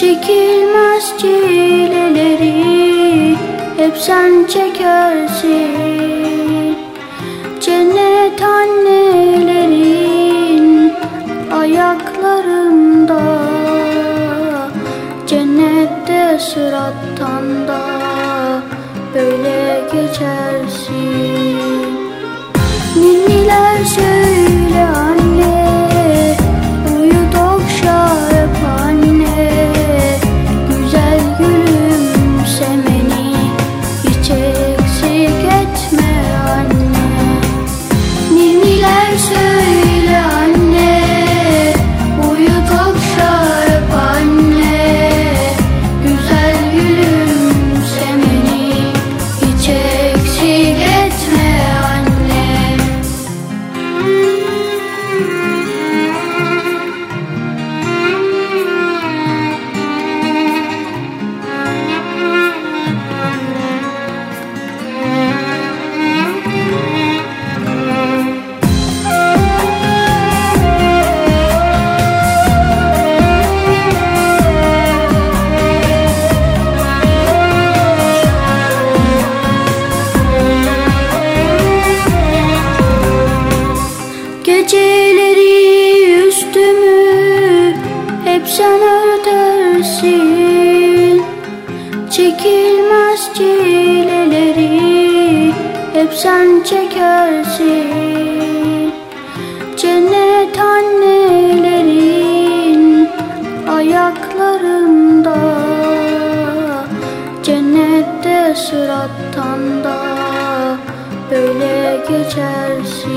Çekilmez çileleri Hep sen çekersin. Cennet annelerin Ayaklarında Cennette sırattan da Böyle geçersin. Hep sen örtersin. Çekilmez çileleri hep sen çekersin. Cennet annelerin ayaklarında Cennette sırattan da böyle geçersin